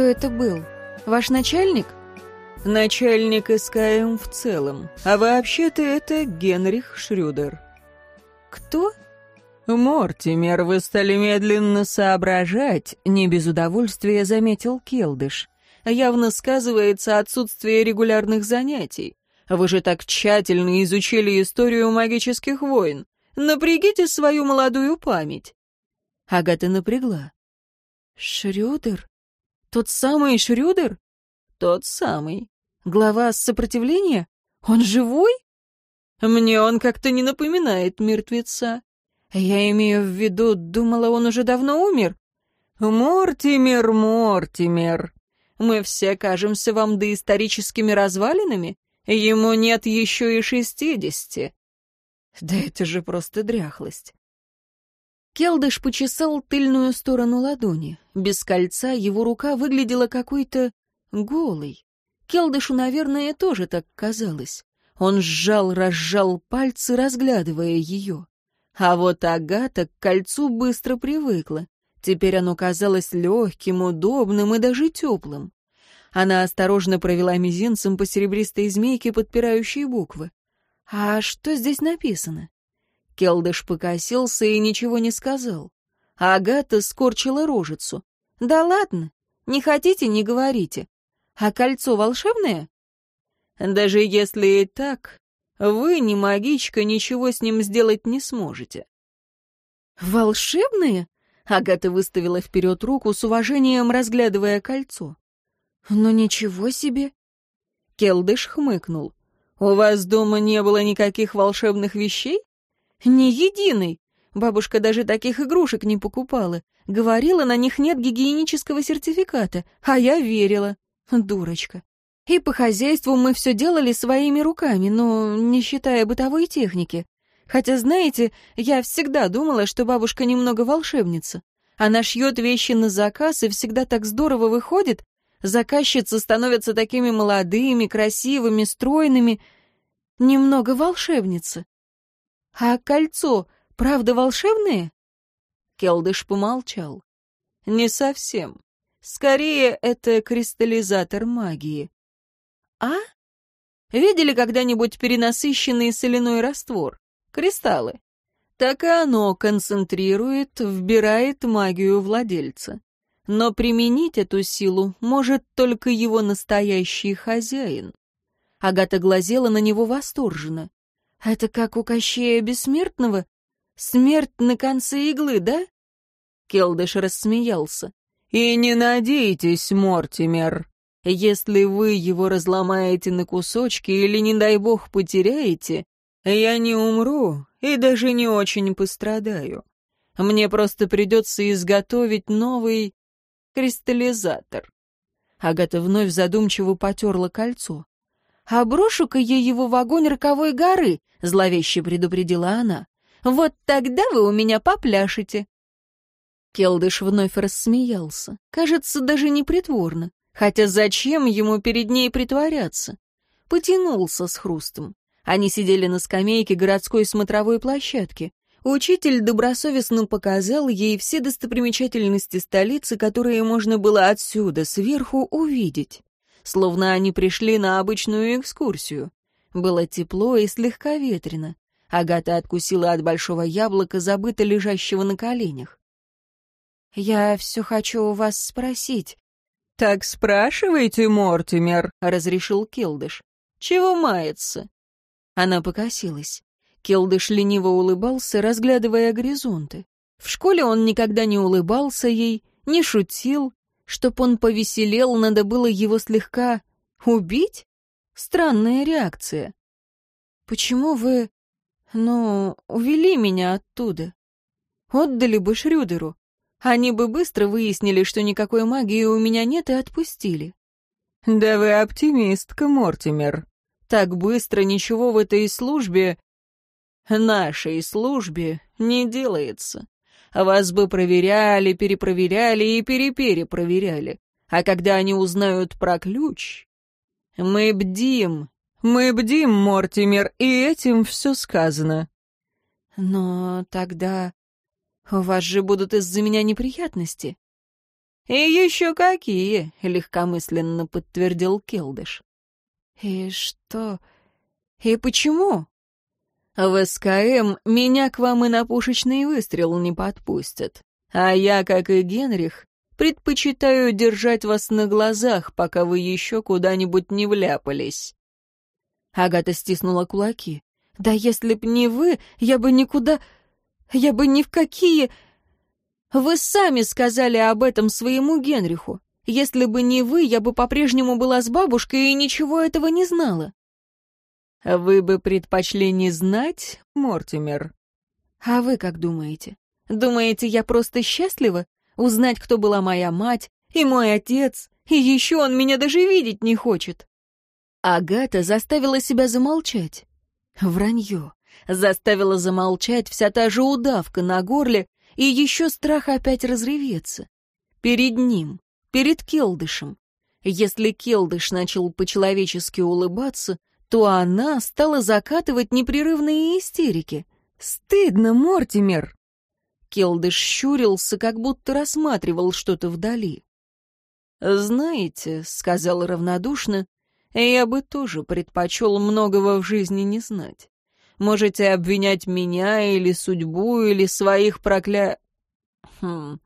кто это был? Ваш начальник?» «Начальник СКМ в целом. А вообще-то это Генрих Шрюдер». «Кто?» «Мортимер, вы стали медленно соображать», — не без удовольствия заметил Келдыш. «Явно сказывается отсутствие регулярных занятий. Вы же так тщательно изучили историю магических войн. Напрягите свою молодую память». Агата напрягла. «Шрюдер? Тот самый Шрюдер?» «Тот самый. Глава сопротивления? Он живой?» «Мне он как-то не напоминает мертвеца». «Я имею в виду, думала, он уже давно умер?» «Мортимер, Мортимер, мы все кажемся вам доисторическими развалинами? Ему нет еще и шестидесяти». Да это же просто дряхлость. Келдыш почесал тыльную сторону ладони. Без кольца его рука выглядела какой-то голой. Келдышу, наверное, тоже так казалось. Он сжал-разжал пальцы, разглядывая ее. А вот Агата к кольцу быстро привыкла. Теперь оно казалось легким, удобным и даже теплым. Она осторожно провела мизинцем по серебристой змейке, подпирающей буквы. «А что здесь написано?» Келдыш покосился и ничего не сказал. Агата скорчила рожицу. «Да ладно, не хотите, не говорите. А кольцо волшебное?» «Даже если и так, вы, не магичка, ничего с ним сделать не сможете». «Волшебное?» — Агата выставила вперед руку с уважением, разглядывая кольцо. «Ну ничего себе!» Келдыш хмыкнул. «У вас дома не было никаких волшебных вещей?» «Ни единой. Бабушка даже таких игрушек не покупала. Говорила, на них нет гигиенического сертификата, а я верила. Дурочка. И по хозяйству мы все делали своими руками, но не считая бытовой техники. Хотя, знаете, я всегда думала, что бабушка немного волшебница. Она шьет вещи на заказ и всегда так здорово выходит, Заказчицы становятся такими молодыми, красивыми, стройными. Немного волшебница. А кольцо, правда, волшебное? Келдыш помолчал. Не совсем. Скорее, это кристаллизатор магии. А? Видели когда-нибудь перенасыщенный соляной раствор? Кристаллы. Так и оно концентрирует, вбирает магию владельца но применить эту силу может только его настоящий хозяин. Агата глазела на него восторженно. «Это как у Кощея Бессмертного? Смерть на конце иглы, да?» Келдыш рассмеялся. «И не надейтесь, Мортимер. Если вы его разломаете на кусочки или, не дай бог, потеряете, я не умру и даже не очень пострадаю. Мне просто придется изготовить новый кристаллизатор. Агата вновь задумчиво потерла кольцо. «А брошу-ка я его в огонь роковой горы», — зловеще предупредила она. «Вот тогда вы у меня попляшете». Келдыш вновь рассмеялся. Кажется, даже непритворно. Хотя зачем ему перед ней притворяться? Потянулся с хрустом. Они сидели на скамейке городской смотровой площадки. Учитель добросовестно показал ей все достопримечательности столицы, которые можно было отсюда, сверху, увидеть. Словно они пришли на обычную экскурсию. Было тепло и слегка ветрено. Агата откусила от большого яблока, забыто лежащего на коленях. «Я все хочу у вас спросить». «Так спрашивайте, Мортимер», — разрешил Келдыш. «Чего мается?» Она покосилась. Келдыш лениво улыбался, разглядывая горизонты. В школе он никогда не улыбался ей, не шутил. Чтоб он повеселел, надо было его слегка убить? Странная реакция. «Почему вы, ну, увели меня оттуда? Отдали бы Шрюдеру. Они бы быстро выяснили, что никакой магии у меня нет, и отпустили». «Да вы оптимистка, Мортимер. Так быстро ничего в этой службе нашей службе не делается. Вас бы проверяли, перепроверяли и переперепроверяли. А когда они узнают про ключ... Мы бдим, мы бдим, Мортимер, и этим все сказано. Но тогда у вас же будут из-за меня неприятности. «И еще какие!» — легкомысленно подтвердил Келдыш. «И что? И почему?» «В СКМ меня к вам и на пушечный выстрел не подпустят. А я, как и Генрих, предпочитаю держать вас на глазах, пока вы еще куда-нибудь не вляпались». Агата стиснула кулаки. «Да если б не вы, я бы никуда... Я бы ни в какие... Вы сами сказали об этом своему Генриху. Если бы не вы, я бы по-прежнему была с бабушкой и ничего этого не знала». «Вы бы предпочли не знать, Мортимер?» «А вы как думаете? Думаете, я просто счастлива? Узнать, кто была моя мать и мой отец, и еще он меня даже видеть не хочет?» Агата заставила себя замолчать. Вранье. Заставила замолчать вся та же удавка на горле и еще страх опять разреветься. Перед ним, перед Келдышем. Если Келдыш начал по-человечески улыбаться, то она стала закатывать непрерывные истерики. «Стыдно, Мортимер!» Келдыш щурился, как будто рассматривал что-то вдали. «Знаете», — сказал равнодушно, — «я бы тоже предпочел многого в жизни не знать. Можете обвинять меня или судьбу, или своих прокля... Хм...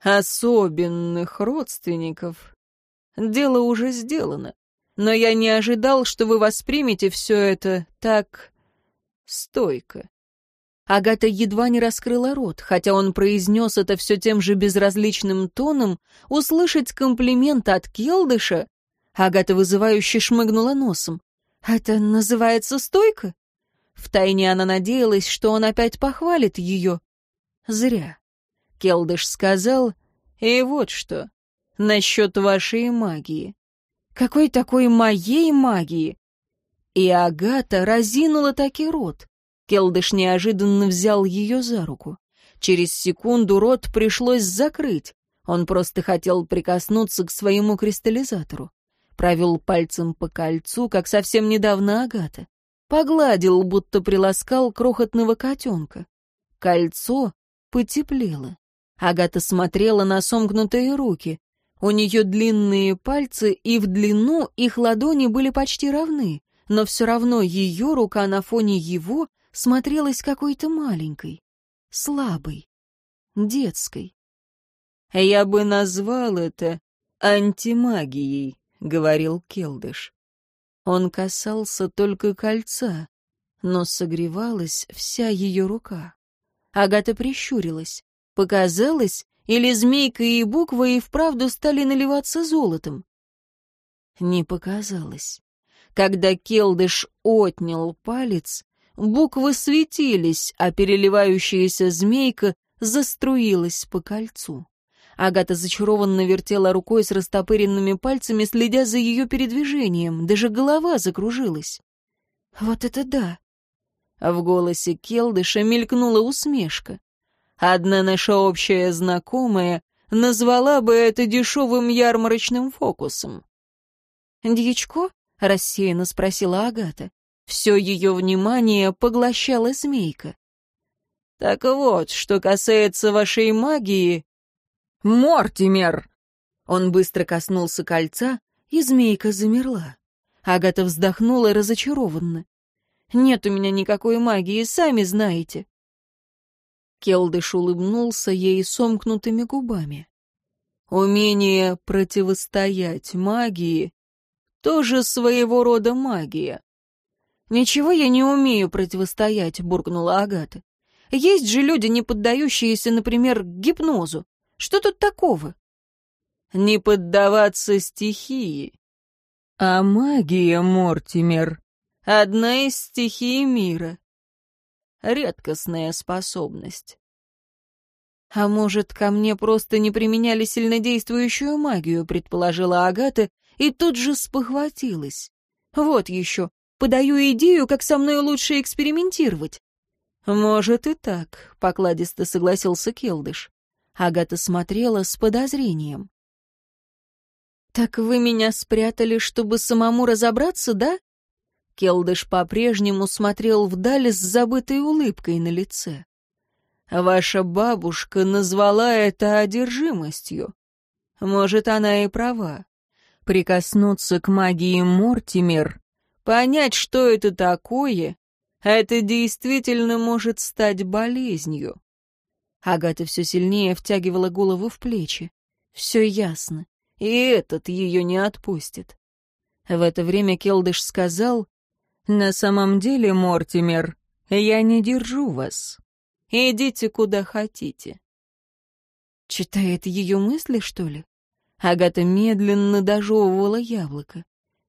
особенных родственников. Дело уже сделано но я не ожидал, что вы воспримете все это так стойко. Агата едва не раскрыла рот, хотя он произнес это все тем же безразличным тоном, услышать комплимент от Келдыша. Агата вызывающе шмыгнула носом. «Это называется стойка?» Втайне она надеялась, что он опять похвалит ее. Зря. Келдыш сказал, «И вот что, насчет вашей магии. Какой такой моей магии? И Агата разинула таки рот. Келдыш неожиданно взял ее за руку. Через секунду рот пришлось закрыть. Он просто хотел прикоснуться к своему кристаллизатору. Провел пальцем по кольцу, как совсем недавно Агата. Погладил, будто приласкал крохотного котенка. Кольцо потеплело. Агата смотрела на сомкнутые руки. У нее длинные пальцы, и в длину их ладони были почти равны, но все равно ее рука на фоне его смотрелась какой-то маленькой, слабой, детской. «Я бы назвал это антимагией», — говорил Келдыш. Он касался только кольца, но согревалась вся ее рука. Агата прищурилась. Показалось, или змейка и буква и вправду стали наливаться золотом? Не показалось. Когда Келдыш отнял палец, буквы светились, а переливающаяся змейка заструилась по кольцу. Агата зачарованно вертела рукой с растопыренными пальцами, следя за ее передвижением. Даже голова закружилась. «Вот это да!» В голосе Келдыша мелькнула усмешка. Одна наша общая знакомая назвала бы это дешевым ярмарочным фокусом. «Дьячко?» — рассеянно спросила Агата. Все ее внимание поглощала змейка. «Так вот, что касается вашей магии...» «Мортимер!» Он быстро коснулся кольца, и змейка замерла. Агата вздохнула разочарованно. «Нет у меня никакой магии, сами знаете. Келдыш улыбнулся ей сомкнутыми губами. Умение противостоять магии — тоже своего рода магия. «Ничего я не умею противостоять», — буркнула Агата. «Есть же люди, не поддающиеся, например, гипнозу. Что тут такого?» «Не поддаваться стихии». «А магия, Мортимер, одна из стихий мира редкостная способность. «А может, ко мне просто не применяли сильнодействующую магию», — предположила Агата, и тут же спохватилась. «Вот еще, подаю идею, как со мной лучше экспериментировать». «Может и так», — покладисто согласился Келдыш. Агата смотрела с подозрением. «Так вы меня спрятали, чтобы самому разобраться, да?» Келдыш по-прежнему смотрел вдаль с забытой улыбкой на лице. «Ваша бабушка назвала это одержимостью. Может, она и права. Прикоснуться к магии Мортимер, понять, что это такое, это действительно может стать болезнью. Агата все сильнее втягивала голову в плечи. Все ясно. И этот ее не отпустит. В это время Келдыш сказал, «На самом деле, Мортимер, я не держу вас. Идите куда хотите». Читает ее мысли, что ли? Агата медленно дожевывала яблоко.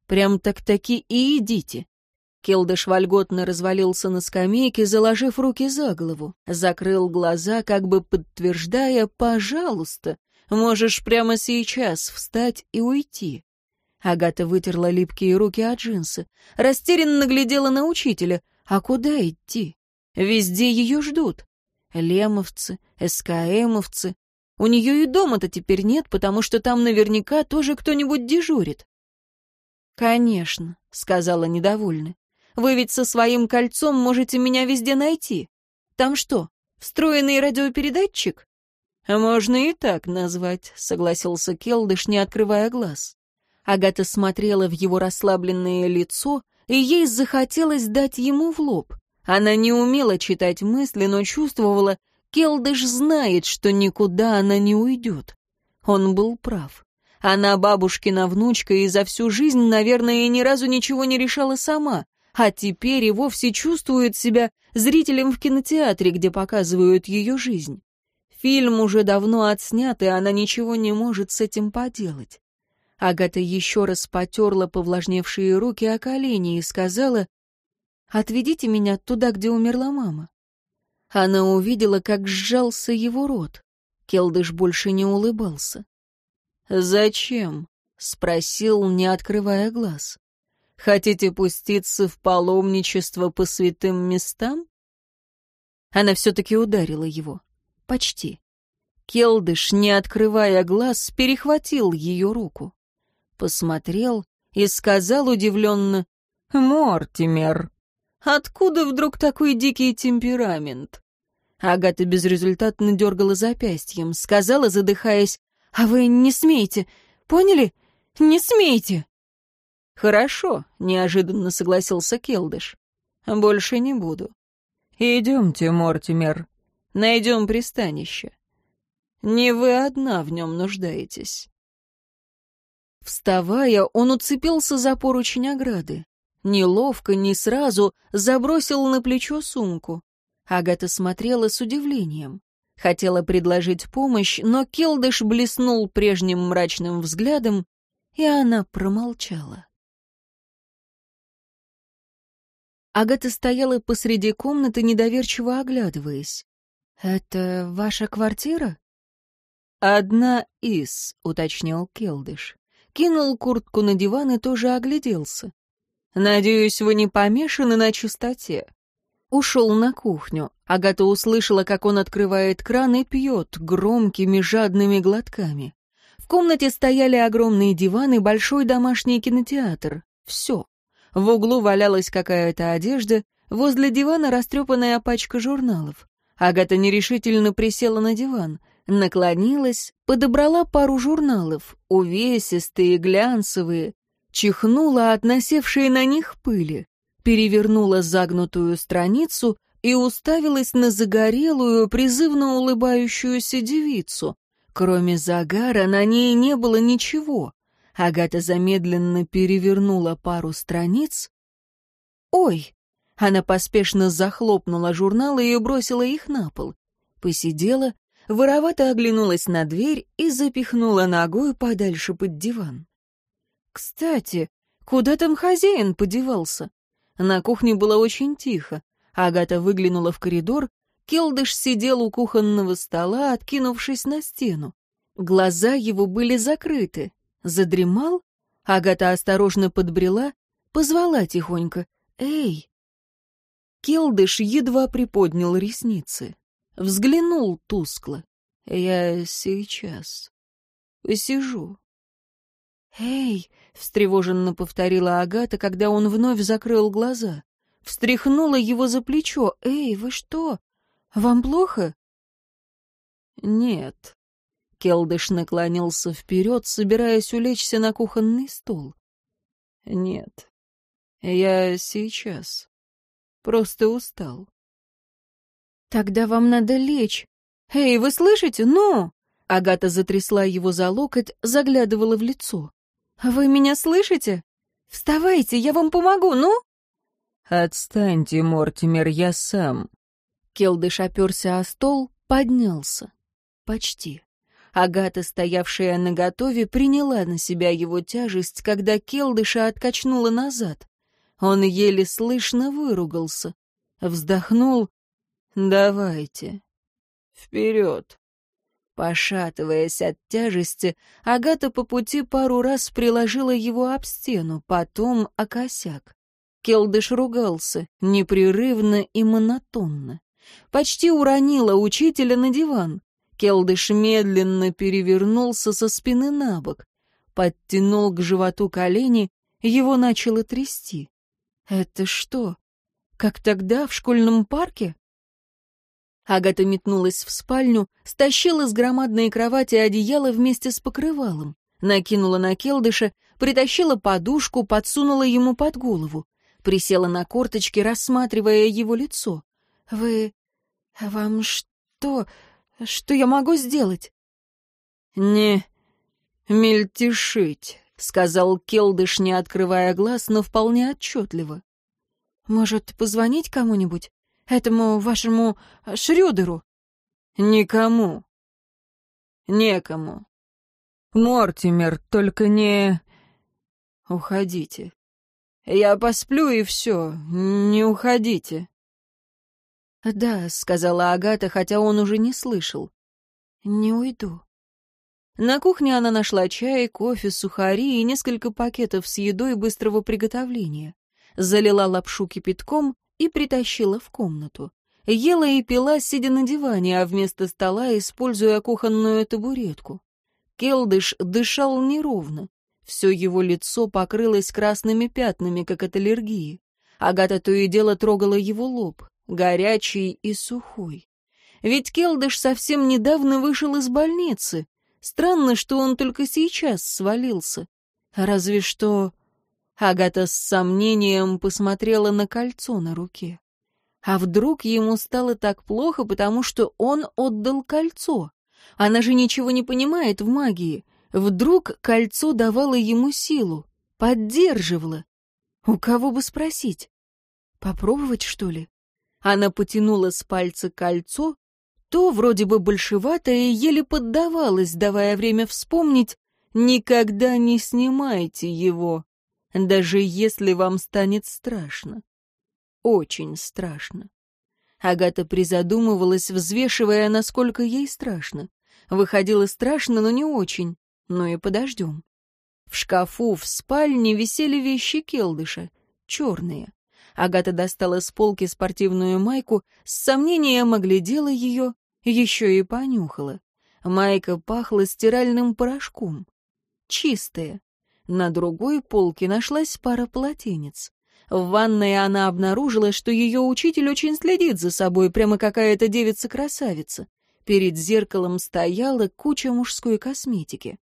Прям так-таки и идите. Келдыш вольготно развалился на скамейке, заложив руки за голову. Закрыл глаза, как бы подтверждая «пожалуйста, можешь прямо сейчас встать и уйти». Агата вытерла липкие руки от джинсы. Растерянно глядела на учителя. А куда идти? Везде ее ждут. Лемовцы, СКМовцы, у нее и дома-то теперь нет, потому что там наверняка тоже кто-нибудь дежурит. «Конечно», — сказала недовольно. «Вы ведь со своим кольцом можете меня везде найти. Там что, встроенный радиопередатчик?» «Можно и так назвать», — согласился Келдыш, не открывая глаз. Агата смотрела в его расслабленное лицо, и ей захотелось дать ему в лоб. Она не умела читать мысли, но чувствовала, Келдыш знает, что никуда она не уйдет. Он был прав. Она бабушкина внучка и за всю жизнь, наверное, ни разу ничего не решала сама, а теперь и вовсе чувствует себя зрителем в кинотеатре, где показывают ее жизнь. Фильм уже давно отснят, и она ничего не может с этим поделать. Агата еще раз потерла повлажневшие руки о колени и сказала, «Отведите меня туда, где умерла мама». Она увидела, как сжался его рот. Келдыш больше не улыбался. «Зачем?» — спросил, не открывая глаз. «Хотите пуститься в паломничество по святым местам?» Она все-таки ударила его. Почти. Келдыш, не открывая глаз, перехватил ее руку. Посмотрел и сказал удивленно, «Мортимер, Откуда вдруг такой дикий темперамент? Агата безрезультатно дергала запястьем, сказала, задыхаясь, «А вы не смейте, поняли? Не смейте!» «Хорошо», — неожиданно согласился Келдыш. «Больше не буду. Идемте, Мортимер, найдем пристанище. Не вы одна в нем нуждаетесь». Вставая, он уцепился за поручень ограды неловко, не сразу забросил на плечо сумку. Агата смотрела с удивлением. Хотела предложить помощь, но Келдыш блеснул прежним мрачным взглядом, и она промолчала. Агата стояла посреди комнаты, недоверчиво оглядываясь. «Это ваша квартира?» «Одна из», — уточнил Келдыш. Кинул куртку на диван и тоже огляделся. «Надеюсь, вы не помешаны на чистоте?» Ушел на кухню. Агата услышала, как он открывает кран и пьет громкими жадными глотками. В комнате стояли огромные диваны большой домашний кинотеатр. Все. В углу валялась какая-то одежда, возле дивана растрепанная пачка журналов. Агата нерешительно присела на диван, наклонилась, подобрала пару журналов, увесистые, глянцевые, чихнула от насевшей на них пыли, перевернула загнутую страницу и уставилась на загорелую, призывно улыбающуюся девицу. Кроме загара на ней не было ничего. Агата замедленно перевернула пару страниц. «Ой!» Она поспешно захлопнула журналы и бросила их на пол. Посидела, воровато оглянулась на дверь и запихнула ногой подальше под диван. Кстати, куда там хозяин подевался? На кухне было очень тихо. Агата выглянула в коридор. Келдыш сидел у кухонного стола, откинувшись на стену. Глаза его были закрыты. Задремал? Агата осторожно подбрела, позвала тихонько. «Эй!» Келдыш едва приподнял ресницы. Взглянул тускло. «Я сейчас посижу». «Эй!» — встревоженно повторила Агата, когда он вновь закрыл глаза. Встряхнула его за плечо. «Эй, вы что? Вам плохо?» «Нет». Келдыш наклонился вперед, собираясь улечься на кухонный стол. «Нет, я сейчас. Просто устал». «Тогда вам надо лечь. Эй, вы слышите? Ну!» Агата затрясла его за локоть, заглядывала в лицо. «Вы меня слышите? Вставайте, я вам помогу, ну?» «Отстаньте, Мортимер, я сам». Келдыш оперся о стол, поднялся. Почти. Агата, стоявшая наготове, приняла на себя его тяжесть, когда Келдыша откачнула назад. Он еле слышно выругался. Вздохнул. «Давайте. Вперед!» Пошатываясь от тяжести, Агата по пути пару раз приложила его об стену, потом о косяк. Келдыш ругался, непрерывно и монотонно. Почти уронила учителя на диван. Келдыш медленно перевернулся со спины на бок, подтянул к животу колени, его начало трясти. «Это что, как тогда в школьном парке?» Агата метнулась в спальню, стащила с громадной кровати одеяло вместе с покрывалом, накинула на Келдыша, притащила подушку, подсунула ему под голову присела на корточки, рассматривая его лицо. «Вы... вам что... что я могу сделать?» «Не мельтешить», — сказал Келдыш, не открывая глаз, но вполне отчетливо. «Может, позвонить кому-нибудь? Этому вашему Шрёдеру?» «Никому. Некому. Мортимер, только не...» «Уходите. Я посплю, и все. Не уходите». «Да», — сказала Агата, хотя он уже не слышал. «Не уйду». На кухне она нашла чай, кофе, сухари и несколько пакетов с едой быстрого приготовления. Залила лапшу кипятком и притащила в комнату. Ела и пила, сидя на диване, а вместо стола используя кухонную табуретку. Келдыш дышал неровно. Все его лицо покрылось красными пятнами, как от аллергии. Агата то и дело трогала его лоб, горячий и сухой. Ведь Келдыш совсем недавно вышел из больницы. Странно, что он только сейчас свалился. Разве что... Агата с сомнением посмотрела на кольцо на руке. А вдруг ему стало так плохо, потому что он отдал кольцо? Она же ничего не понимает в магии. Вдруг кольцо давало ему силу, поддерживало. У кого бы спросить? Попробовать, что ли? Она потянула с пальца кольцо, то вроде бы большеватое еле поддавалось, давая время вспомнить «Никогда не снимайте его, даже если вам станет страшно». Очень страшно. Агата призадумывалась, взвешивая, насколько ей страшно. Выходило страшно, но не очень. Ну и подождем. В шкафу в спальне висели вещи Келдыша, черные. Агата достала с полки спортивную майку, с сомнением оглядела ее, еще и понюхала. Майка пахла стиральным порошком. Чистая. На другой полке нашлась пара полотенец. В ванной она обнаружила, что ее учитель очень следит за собой, прямо какая-то девица-красавица. Перед зеркалом стояла куча мужской косметики.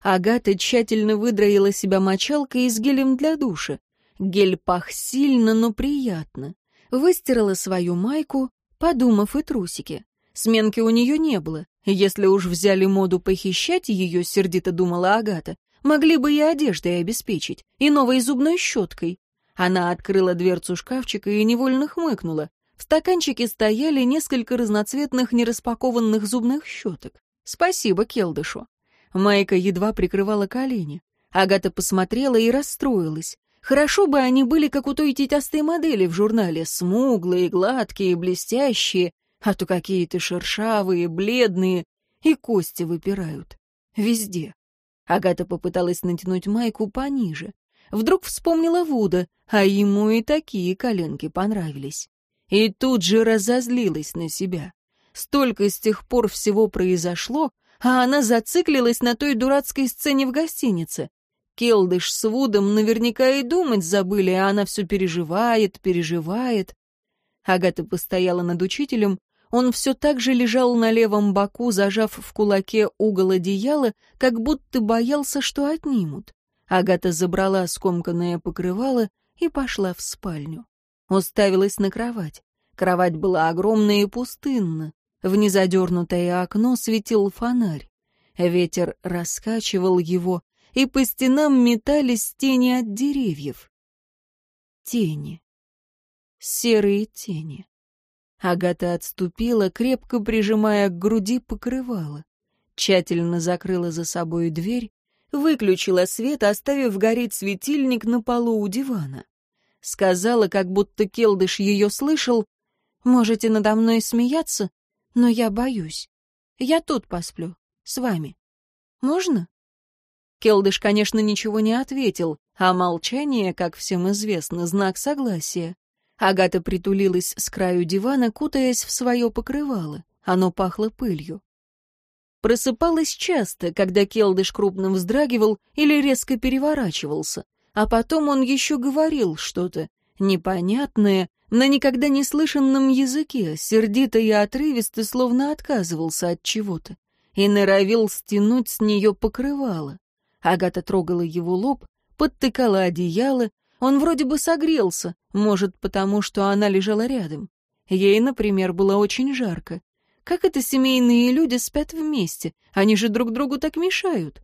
Агата тщательно выдроила себя мочалкой и с гелем для душа. Гель пах сильно, но приятно. Выстирала свою майку, подумав и трусики. Сменки у нее не было. Если уж взяли моду похищать ее, сердито думала Агата, могли бы и одеждой обеспечить, и новой зубной щеткой. Она открыла дверцу шкафчика и невольно хмыкнула. В стаканчике стояли несколько разноцветных нераспакованных зубных щеток. Спасибо Келдышу. Майка едва прикрывала колени. Агата посмотрела и расстроилась. Хорошо бы они были, как у той тетястой модели в журнале, смуглые, гладкие, блестящие, а то какие-то шершавые, бледные, и кости выпирают. Везде. Агата попыталась натянуть майку пониже. Вдруг вспомнила Вуда, а ему и такие коленки понравились. И тут же разозлилась на себя. Столько с тех пор всего произошло, а она зациклилась на той дурацкой сцене в гостинице. Келдыш с Вудом наверняка и думать забыли, а она все переживает, переживает. Агата постояла над учителем, он все так же лежал на левом боку, зажав в кулаке угол одеяла, как будто боялся, что отнимут. Агата забрала скомканное покрывало и пошла в спальню. Уставилась на кровать. Кровать была огромная и пустынна. В незадернутое окно светил фонарь. Ветер раскачивал его, и по стенам метались тени от деревьев. Тени. Серые тени. Агата отступила, крепко прижимая к груди покрывало. Тщательно закрыла за собой дверь, выключила свет, оставив гореть светильник на полу у дивана. Сказала, как будто Келдыш ее слышал, «Можете надо мной смеяться, но я боюсь. Я тут посплю, с вами. Можно?» Келдыш, конечно, ничего не ответил, а молчание, как всем известно, знак согласия. Агата притулилась с краю дивана, кутаясь в свое покрывало. Оно пахло пылью. Просыпалась часто, когда Келдыш крупно вздрагивал или резко переворачивался, а потом он еще говорил что-то непонятное, на никогда не слышанном языке, сердито и отрывисто, словно отказывался от чего-то, и норовил стянуть с нее покрывало. Агата трогала его лоб, подтыкала одеяло, он вроде бы согрелся, может, потому что она лежала рядом. Ей, например, было очень жарко. Как это семейные люди спят вместе? Они же друг другу так мешают.